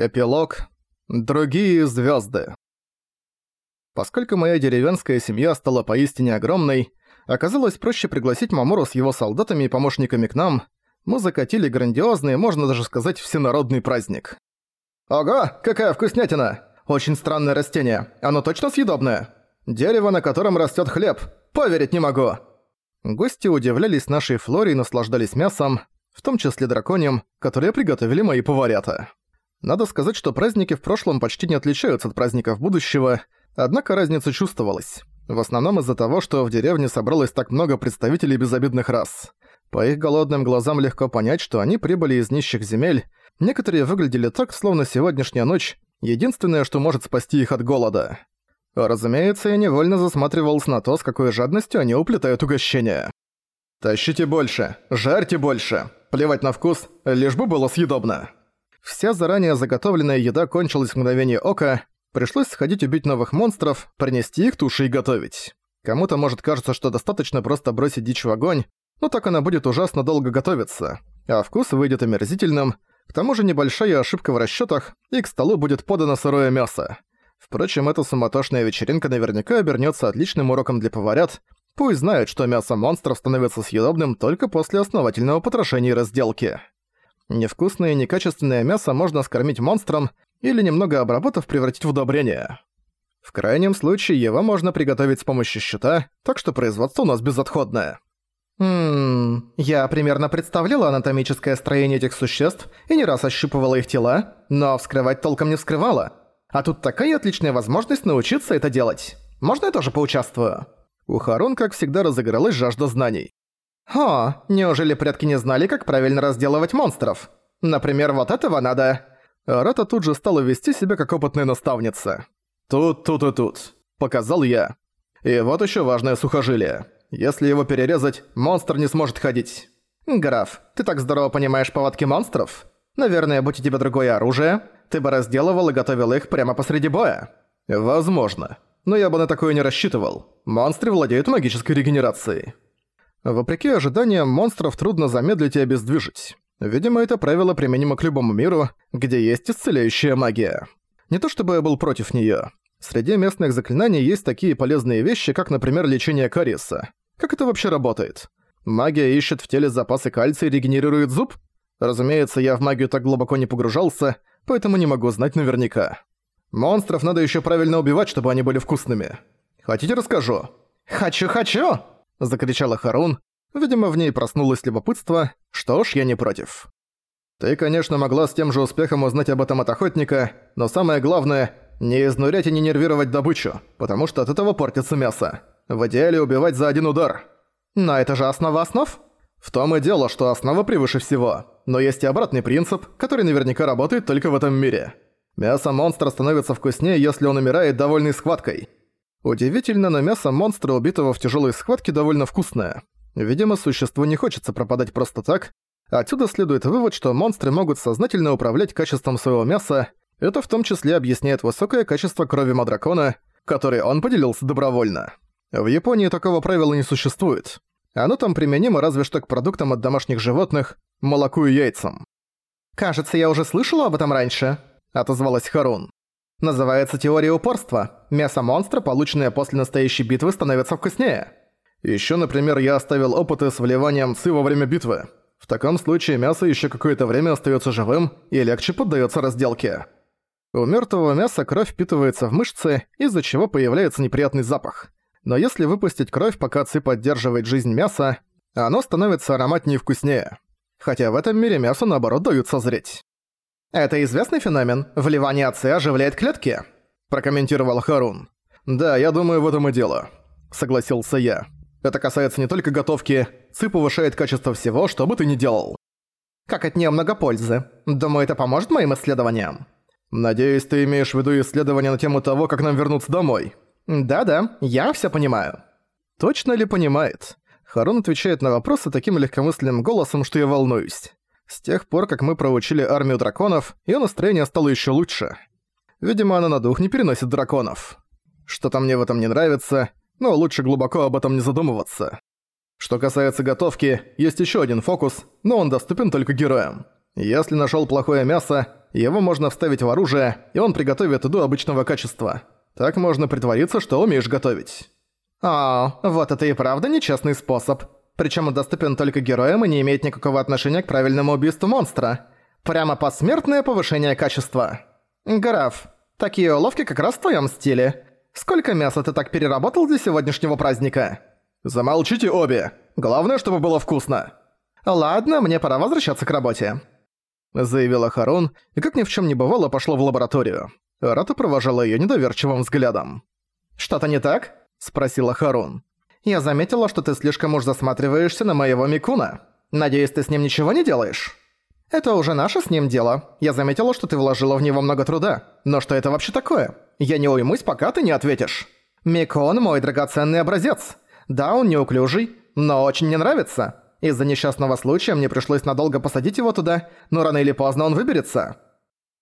Эпилог. Другие звезды. Поскольку моя деревенская семья стала поистине огромной, оказалось проще пригласить Мамору с его солдатами и помощниками к нам. Мы закатили грандиозный, можно даже сказать, всенародный праздник. «Ого, какая вкуснятина! Очень странное растение. Оно точно съедобное? Дерево, на котором растет хлеб. Поверить не могу!» Гости удивлялись нашей флоре и наслаждались мясом, в том числе драконьем, которое приготовили мои поварята. Надо сказать, что праздники в прошлом почти не отличаются от праздников будущего, однако разница чувствовалась. В основном из-за того, что в деревне собралось так много представителей безобидных рас. По их голодным глазам легко понять, что они прибыли из нищих земель, некоторые выглядели так, словно сегодняшняя ночь — единственное, что может спасти их от голода. Разумеется, я невольно засматривался на то, с какой жадностью они уплетают угощения. «Тащите больше, жарьте больше, плевать на вкус, лишь бы было съедобно». Вся заранее заготовленная еда кончилась в мгновение ока, пришлось сходить убить новых монстров, принести их туши и готовить. Кому-то может кажется, что достаточно просто бросить дичь в огонь, но так она будет ужасно долго готовиться, а вкус выйдет омерзительным, к тому же небольшая ошибка в расчётах, и к столу будет подано сырое мясо. Впрочем, эта суматошная вечеринка наверняка обернётся отличным уроком для поварят, пусть знают, что мясо монстров становится съедобным только после основательного потрошения и разделки. Невкусное и некачественное мясо можно скормить монстрам или немного обработав превратить в удобрение. В крайнем случае его можно приготовить с помощью щита, так что производство у нас безотходное. Ммм, я примерно представляла анатомическое строение этих существ и не раз ощупывала их тела, но вскрывать толком не вскрывала. А тут такая отличная возможность научиться это делать. Можно я тоже поучаствую? У Харун, как всегда, разыгралась жажда знаний. «О, неужели предки не знали, как правильно разделывать монстров? Например, вот этого надо...» Рата тут же стала вести себя как опытная наставница. «Тут, тут и тут», — показал я. «И вот еще важное сухожилие. Если его перерезать, монстр не сможет ходить». «Граф, ты так здорово понимаешь повадки монстров? Наверное, будь у тебя другое оружие, ты бы разделывал и готовил их прямо посреди боя». «Возможно. Но я бы на такое не рассчитывал. Монстры владеют магической регенерацией». Вопреки ожиданиям, монстров трудно замедлить и обездвижить. Видимо, это правило применимо к любому миру, где есть исцеляющая магия. Не то чтобы я был против неё. Среди местных заклинаний есть такие полезные вещи, как, например, лечение кариеса. Как это вообще работает? Магия ищет в теле запасы кальция и регенерирует зуб? Разумеется, я в магию так глубоко не погружался, поэтому не могу знать наверняка. Монстров надо ещё правильно убивать, чтобы они были вкусными. Хотите расскажу? «Хочу-хочу!» — закричала Харун. Видимо, в ней проснулось любопытство. Что ж, я не против. Ты, конечно, могла с тем же успехом узнать об этом от охотника, но самое главное — не изнурять и не нервировать добычу, потому что от этого портится мясо. В идеале убивать за один удар. Но это же основа основ? В том и дело, что основа превыше всего. Но есть и обратный принцип, который наверняка работает только в этом мире. Мясо монстра становится вкуснее, если он умирает довольной схваткой. Удивительно, но мясо монстра, убитого в тяжелой схватке, довольно вкусное. Видимо, существу не хочется пропадать просто так. Отсюда следует вывод, что монстры могут сознательно управлять качеством своего мяса. Это в том числе объясняет высокое качество крови Мадракона, которой он поделился добровольно. В Японии такого правила не существует. Оно там применимо разве что к продуктам от домашних животных, молоку и яйцам. «Кажется, я уже слышала об этом раньше», — отозвалась Харун. Называется теория упорства. Мясо монстра, полученное после настоящей битвы, становится вкуснее. Ещё, например, я оставил опыты с вливанием ци во время битвы. В таком случае мясо ещё какое-то время остаётся живым и легче поддаётся разделке. У мёртвого мяса кровь впитывается в мышцы, из-за чего появляется неприятный запах. Но если выпустить кровь, пока ци поддерживает жизнь мяса, оно становится ароматнее и вкуснее. Хотя в этом мире мясо наоборот дают созреть. «Это известный феномен. Вливание АЦ оживляет клетки», – прокомментировал Харун. «Да, я думаю, в этом и дело», – согласился я. «Это касается не только готовки. ЦИ повышает качество всего, что бы ты ни делал». «Как от нее много пользы. Думаю, это поможет моим исследованиям». «Надеюсь, ты имеешь в виду исследования на тему того, как нам вернуться домой?» «Да-да, я все понимаю». «Точно ли понимает?» Харун отвечает на вопросы таким легкомысленным голосом, что я волнуюсь. С тех пор, как мы проучили армию драконов, её настроение стало ещё лучше. Видимо, она на дух не переносит драконов. Что-то мне в этом не нравится, но лучше глубоко об этом не задумываться. Что касается готовки, есть ещё один фокус, но он доступен только героям. Если нашёл плохое мясо, его можно вставить в оружие, и он приготовит еду обычного качества. Так можно притвориться, что умеешь готовить. О, вот это и правда нечестный способ. Причем он доступен только героям и не имеет никакого отношения к правильному убийству монстра. Прямо посмертное повышение качества. Граф, такие уловки как раз в твоем стиле. Сколько мяса ты так переработал для сегодняшнего праздника? Замолчите обе. Главное, чтобы было вкусно. Ладно, мне пора возвращаться к работе. Заявила Харон, и как ни в чем не бывало, пошла в лабораторию. Рата провожала ее недоверчивым взглядом. «Что-то не так?» – спросила Харон. «Я заметила, что ты слишком уж засматриваешься на моего Микуна. Надеюсь, ты с ним ничего не делаешь?» «Это уже наше с ним дело. Я заметила, что ты вложила в него много труда. Но что это вообще такое? Я не уймусь, пока ты не ответишь. Микон – мой драгоценный образец. Да, он неуклюжий, но очень мне нравится. Из-за несчастного случая мне пришлось надолго посадить его туда, но рано или поздно он выберется».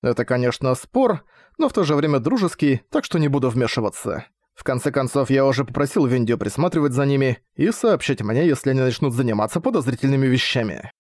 Это, конечно, спор, но в то же время дружеский, так что не буду вмешиваться. В конце концов, я уже попросил Виндио присматривать за ними и сообщить мне, если они начнут заниматься подозрительными вещами.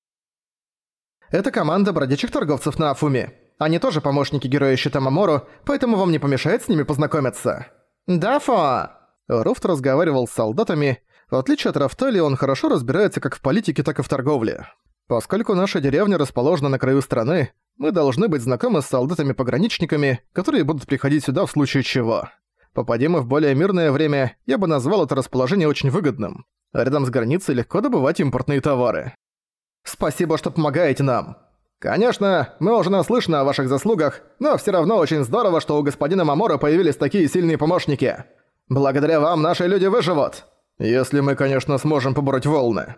Это команда бродячих торговцев на Афуме. Они тоже помощники героя щита Мамору, поэтому вам не помешает с ними познакомиться. Да, Фо! Руфт разговаривал с солдатами. В отличие от Рафтали, он хорошо разбирается как в политике, так и в торговле. Поскольку наша деревня расположена на краю страны, мы должны быть знакомы с солдатами-пограничниками, которые будут приходить сюда в случае чего. Попадем мы в более мирное время, я бы назвал это расположение очень выгодным. Рядом с границей легко добывать импортные товары. Спасибо, что помогаете нам. Конечно, мы уже наслышаны о ваших заслугах, но все равно очень здорово, что у господина Мамора появились такие сильные помощники. Благодаря вам наши люди выживут. Если мы, конечно, сможем побороть волны.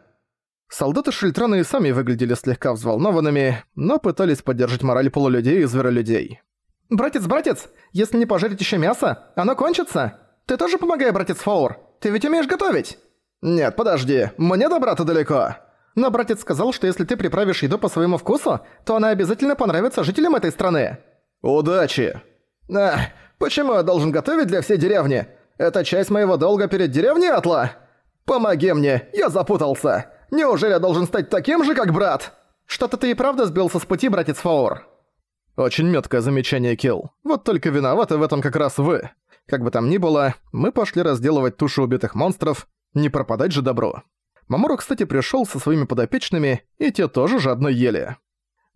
Солдаты Шильтрана и сами выглядели слегка взволнованными, но пытались поддержать мораль полулюдей и зверолюдей. «Братец, братец, если не пожарить еще мясо, оно кончится. Ты тоже помогай, братец Фаур. Ты ведь умеешь готовить?» «Нет, подожди, мне до брата далеко». Но братец сказал, что если ты приправишь еду по своему вкусу, то она обязательно понравится жителям этой страны. Удачи. Ах, почему я должен готовить для всей деревни? Это часть моего долга перед деревней, Атла? Помоги мне, я запутался. Неужели я должен стать таким же, как брат? Что-то ты и правда сбился с пути, братец Фаур. Очень меткое замечание, Килл. Вот только виноваты в этом как раз вы. Как бы там ни было, мы пошли разделывать туши убитых монстров, не пропадать же добро. Маморо, кстати, пришёл со своими подопечными, и те тоже жадно ели.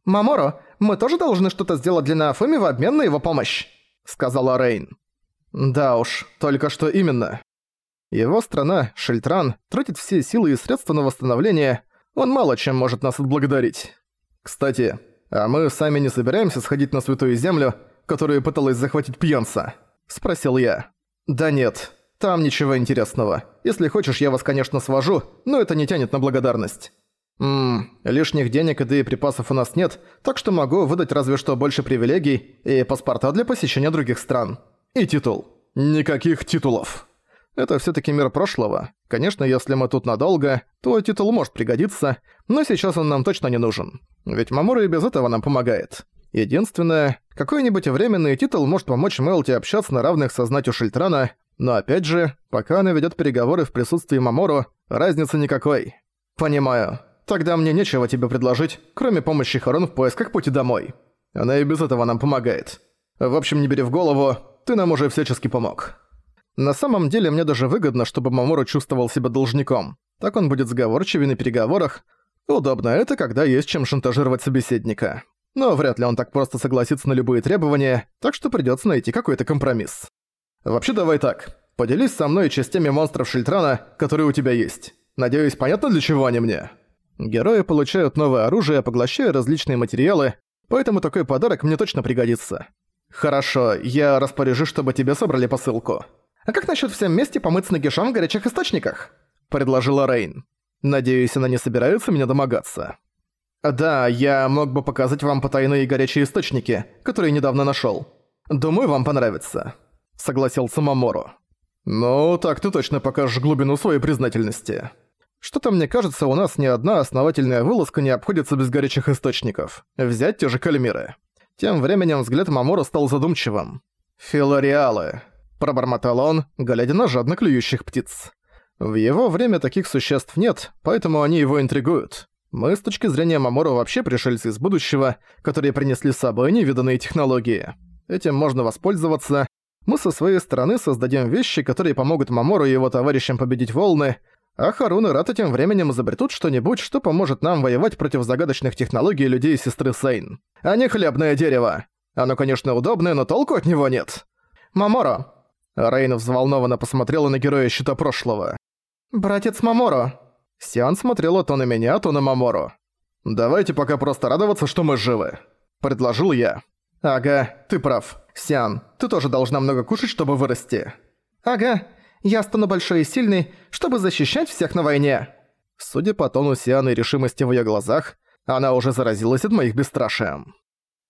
«Маморо, мы тоже должны что-то сделать для Нафуми в обмен на его помощь», — сказала Рейн. «Да уж, только что именно. Его страна, Шельтран, тратит все силы и средства на восстановление, он мало чем может нас отблагодарить. Кстати, «А мы сами не собираемся сходить на Святую Землю, которую пыталась захватить пьянца?» – спросил я. «Да нет, там ничего интересного. Если хочешь, я вас, конечно, свожу, но это не тянет на благодарность». «Ммм, лишних денег и да и припасов у нас нет, так что могу выдать разве что больше привилегий и паспорта для посещения других стран. И титул. Никаких титулов». Это всё-таки мир прошлого. Конечно, если мы тут надолго, то титул может пригодиться, но сейчас он нам точно не нужен. Ведь Мамура и без этого нам помогает. Единственное, какой-нибудь временный титул может помочь Мелти общаться на равных со знатью Шильтрана, но опять же, пока она ведёт переговоры в присутствии Мамору, разницы никакой. Понимаю. Тогда мне нечего тебе предложить, кроме помощи Харон в поисках пути домой. Она и без этого нам помогает. В общем, не бери в голову, ты нам уже всячески помог. На самом деле мне даже выгодно, чтобы Мамору чувствовал себя должником. Так он будет сговорчивее на переговорах. Удобно это, когда есть чем шантажировать собеседника. Но вряд ли он так просто согласится на любые требования, так что придётся найти какой-то компромисс. Вообще давай так. Поделись со мной частями монстров Шильтрана, которые у тебя есть. Надеюсь, понятно, для чего они мне? Герои получают новое оружие, поглощая различные материалы, поэтому такой подарок мне точно пригодится. Хорошо, я распоряжусь, чтобы тебе собрали посылку. «А как насчет всем вместе помыться нагишом в горячих источниках?» – предложила Рейн. «Надеюсь, она не собирается меня домогаться». «Да, я мог бы показать вам потайные горячие источники, которые недавно нашёл. Думаю, вам понравится», – согласился Мамору. «Ну, так ты точно покажешь глубину своей признательности. Что-то мне кажется, у нас ни одна основательная вылазка не обходится без горячих источников. Взять те же кальмиры». Тем временем взгляд Мамору стал задумчивым. «Филориалы пробормотал он, глядя на жадно клюющих птиц. В его время таких существ нет, поэтому они его интригуют. Мы с точки зрения Мамору вообще пришельцы из будущего, которые принесли с собой невиданные технологии. Этим можно воспользоваться. Мы со своей стороны создадим вещи, которые помогут Мамору и его товарищам победить волны, а Харун и Рата тем временем изобретут что-нибудь, что поможет нам воевать против загадочных технологий людей сестры Сейн. А не хлебное дерево. Оно, конечно, удобное, но толку от него нет. Маморо. Рейн взволнованно посмотрела на героя Щита Прошлого. «Братец Маморо». Сиан смотрела то на меня, то на Маморо. «Давайте пока просто радоваться, что мы живы», — предложил я. «Ага, ты прав. Сиан, ты тоже должна много кушать, чтобы вырасти». «Ага, я стану большой и сильный, чтобы защищать всех на войне». Судя по тону Сианы и решимости в её глазах, она уже заразилась от моих бесстрашием.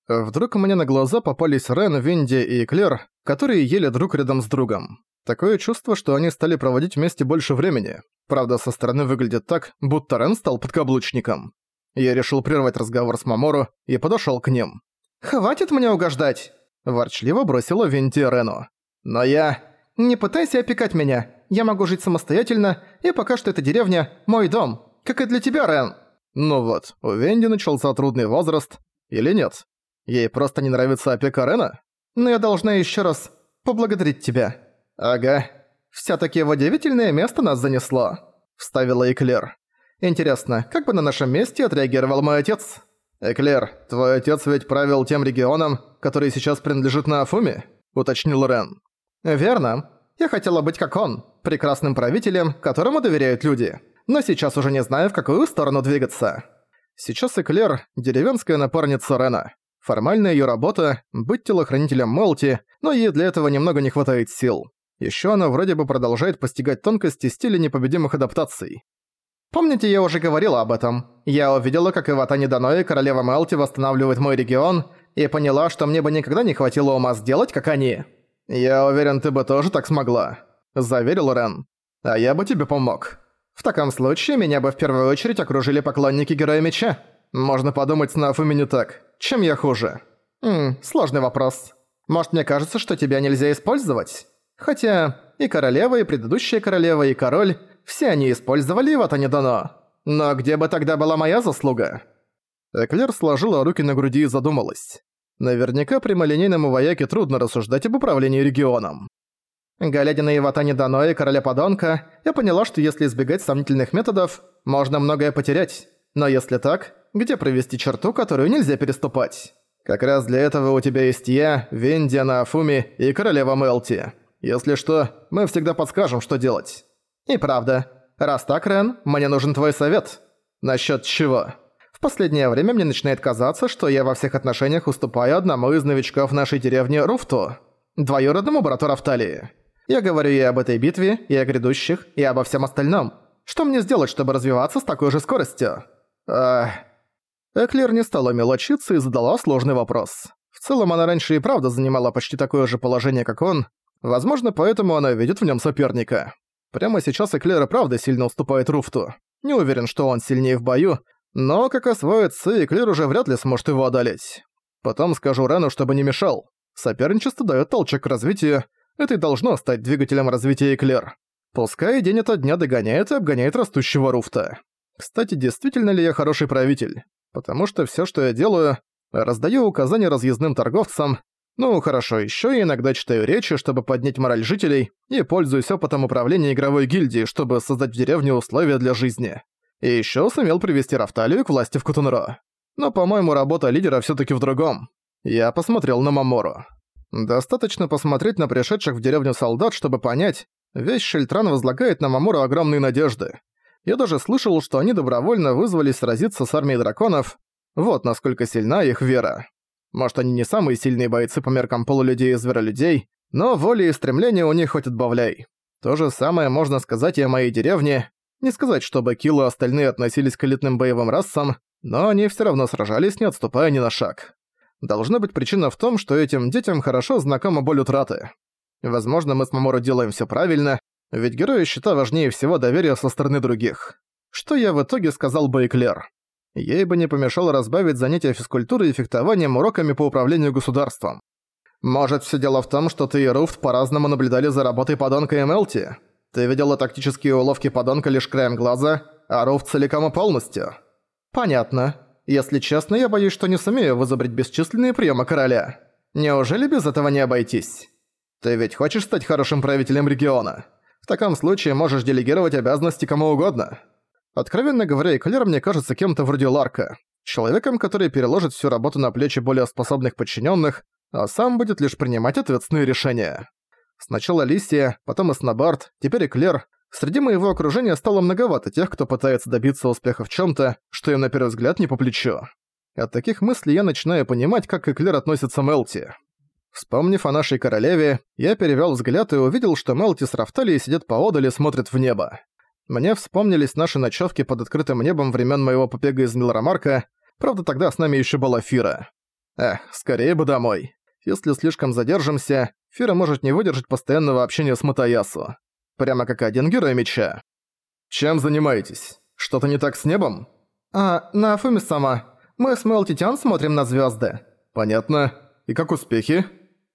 Вдруг мне на глаза попались Рен, Винди и Клер, которые ели друг рядом с другом. Такое чувство, что они стали проводить вместе больше времени. Правда, со стороны выглядит так, будто Рен стал подкаблучником. Я решил прервать разговор с Мамору и подошёл к ним. «Хватит мне угождать!» – ворчливо бросила Винди Рену. «Но я...» «Не пытайся опекать меня. Я могу жить самостоятельно, и пока что эта деревня – мой дом. Как и для тебя, Рен». Ну вот, у Венди начался трудный возраст. Или нет? Ей просто не нравится опека Рена? Но я должна еще раз поблагодарить тебя. Ага. Всё-таки в удивительное место нас занесло. Вставила Эклер. Интересно, как бы на нашем месте отреагировал мой отец? Эклер, твой отец ведь правил тем регионом, который сейчас принадлежит на Афуме? Уточнил Рен. «Верно. Я хотела быть как он, прекрасным правителем, которому доверяют люди. Но сейчас уже не знаю, в какую сторону двигаться». Сейчас Эклер – деревенская напарница Рена. Формальная её работа – быть телохранителем Молти, но ей для этого немного не хватает сил. Ещё она вроде бы продолжает постигать тонкости стиля непобедимых адаптаций. Помните, я уже говорила об этом. Я увидела, как Иватани Данои, королева Мелти, восстанавливает мой регион, и поняла, что мне бы никогда не хватило ума сделать, как они. «Я уверен, ты бы тоже так смогла», — заверил Рен. «А я бы тебе помог». «В таком случае меня бы в первую очередь окружили поклонники Героя Меча. Можно подумать, с Нафуми не так. Чем я хуже?» «Ммм, сложный вопрос. Может, мне кажется, что тебя нельзя использовать? Хотя и королева, и предыдущая королева, и король, все они использовали, вот они дано. Но где бы тогда была моя заслуга?» Эклер сложила руки на груди и задумалась. Наверняка прямолинейному вояке трудно рассуждать об управлении регионом. Глядя на Иватани Дано и Короля Подонка, я поняла, что если избегать сомнительных методов, можно многое потерять. Но если так, где провести черту, которую нельзя переступать? Как раз для этого у тебя есть я, Вендиана Афуми и Королева Мелти. Если что, мы всегда подскажем, что делать. И правда. Раз так, Рен, мне нужен твой совет. Насчёт чего? последнее время мне начинает казаться, что я во всех отношениях уступаю одному из новичков нашей деревни Руфту, двоюродному брату Рафталии. Я говорю и об этой битве, и о грядущих, и обо всем остальном. Что мне сделать, чтобы развиваться с такой же скоростью? Ах... Эклер не стала мелочиться и задала сложный вопрос. В целом она раньше и правда занимала почти такое же положение, как он. Возможно, поэтому она видит в нем соперника. Прямо сейчас Эклер и правда сильно уступает Руфту. Не уверен, что он сильнее в бою, но как освоится, Эклер уже вряд ли сможет его одолеть. Потом скажу Рену, чтобы не мешал. Соперничество даёт толчок к развитию, это и должно стать двигателем развития Эклер. Пускай день ото дня догоняет и обгоняет растущего Руфта. Кстати, действительно ли я хороший правитель? Потому что всё, что я делаю, раздаю указания разъездным торговцам, ну хорошо, ещё я иногда читаю речи, чтобы поднять мораль жителей, и пользуюсь опытом управления игровой гильдии, чтобы создать в деревне условия для жизни. И ещё сумел привести Рафталию к власти в Кутунро. Но, по-моему, работа лидера всё-таки в другом. Я посмотрел на Мамору. Достаточно посмотреть на пришедших в деревню солдат, чтобы понять, весь Шельтран возлагает на Мамору огромные надежды. Я даже слышал, что они добровольно вызвались сразиться с армией драконов. Вот насколько сильна их вера. Может, они не самые сильные бойцы по меркам полулюдей и зверолюдей, но воли и стремления у них хоть отбавляй. То же самое можно сказать и о моей деревне. Не сказать, чтобы Килл и остальные относились к элитным боевым расам, но они все равно сражались, не отступая ни на шаг. Должна быть причина в том, что этим детям хорошо знакома боль утраты. Возможно, мы с Мамору делаем все правильно, ведь герои счета важнее всего доверия со стороны других. Что я в итоге сказал бы Эклер? Ей бы не помешало разбавить занятия физкультурой и фехтованием уроками по управлению государством. Может, все дело в том, что ты и Руфт по-разному наблюдали за работой подонка и Мелти? Ты видела тактические уловки подонка лишь краем глаза, а Руф целиком и полностью. Понятно. Если честно, я боюсь, что не сумею вызубрить бесчисленные приемы короля. Неужели без этого не обойтись? Ты ведь хочешь стать хорошим правителем региона? В таком случае можешь делегировать обязанности кому угодно. Откровенно говоря, Эклер мне кажется кем-то вроде Ларка. Человеком, который переложит всю работу на плечи более способных подчиненных, а сам будет лишь принимать ответственные решения. Сначала Лисия, потом Эснобард, теперь Эклер. Среди моего окружения стало многовато тех, кто пытается добиться успеха в чем то что им на первый взгляд не по плечу. От таких мыслей я начинаю понимать, как Эклер относится Мелти. Вспомнив о нашей королеве, я перевёл взгляд и увидел, что Мелти с Рафталией сидят поодаль и смотрят в небо. Мне вспомнились наши ночевки под открытым небом времен моего побега из Милрамарка, правда тогда с нами еще была Фира. Эх, скорее бы домой. Если слишком задержимся, Фира может не выдержать постоянного общения с Матаясу. Прямо как один герой меча. «Чем занимаетесь? Что-то не так с небом?» «А, на Афуме сама. Мы с Мэл Титян смотрим на звезды. «Понятно. И как успехи?»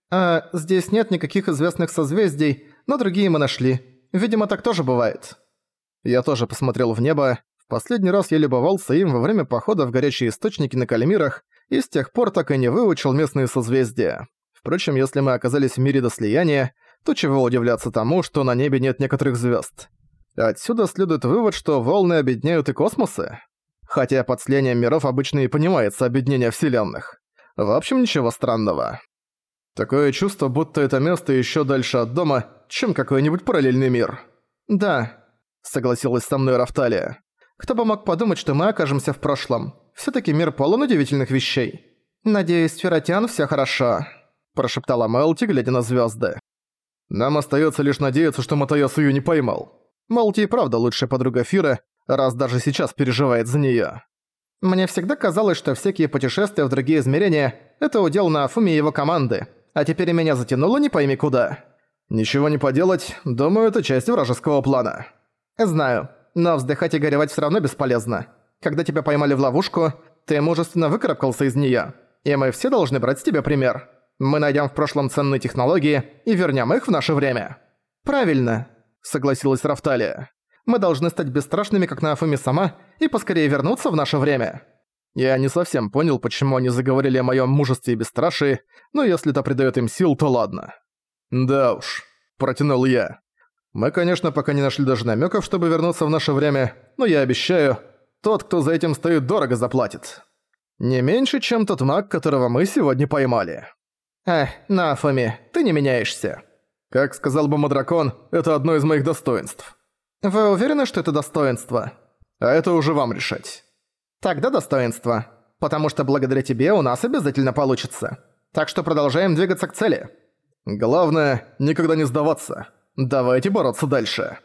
«А, здесь нет никаких известных созвездий, но другие мы нашли. Видимо, так тоже бывает». Я тоже посмотрел в небо. В последний раз я любовался им во время похода в горячие источники на Калимирах и с тех пор так и не выучил местные созвездия. Впрочем, если мы оказались в мире до слияния, то чего удивляться тому, что на небе нет некоторых звезд. Отсюда следует вывод, что волны объединяют и космосы. Хотя под слиянием миров обычно и понимается объединение вселенных. В общем, ничего странного. Такое чувство, будто это место еще дальше от дома, чем какой-нибудь параллельный мир. «Да», — согласилась со мной Рафталия. «Кто бы мог подумать, что мы окажемся в прошлом. все таки мир полон удивительных вещей. Надеюсь, Фератян все хорошо», — прошептала Мелти, глядя на звезды. «Нам остается лишь надеяться, что Матаясу её не поймал. Мелти и правда лучшая подруга Фира, раз даже сейчас переживает за неё». Мне всегда казалось, что всякие путешествия в другие измерения – это удел на Афуме и его команды, а теперь меня затянуло не пойми куда. Ничего не поделать, думаю, это часть вражеского плана. Знаю, но вздыхать и горевать все равно бесполезно. Когда тебя поймали в ловушку, ты мужественно выкарабкался из нее, и мы все должны брать с тебя пример. Мы найдем в прошлом ценные технологии и вернем их в наше время. Правильно, согласилась Рафталия. Мы должны стать бесстрашными, как на Афуме сама, и поскорее вернуться в наше время». Я не совсем понял, почему они заговорили о моем мужестве и бесстрашии, но если это придает им сил, то ладно. «Да уж», — протянул я. «Мы, конечно, пока не нашли даже намеков, чтобы вернуться в наше время, но я обещаю, тот, кто за этим стоит, дорого заплатит. Не меньше, чем тот маг, которого мы сегодня поймали». «Эх, Нафоми, ты не меняешься». Как сказал бы Мадракон, это одно из моих достоинств. «Вы уверены, что это достоинство?» «А это уже вам решать». «Тогда достоинство. Потому что благодаря тебе у нас обязательно получится. Так что продолжаем двигаться к цели». «Главное, никогда не сдаваться. Давайте бороться дальше».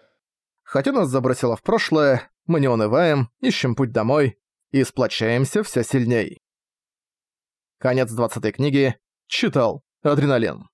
Хотя нас забросило в прошлое, мы не унываем, ищем путь домой и сплочаемся все сильней. Конец 20 книги. Читал. Адреналин.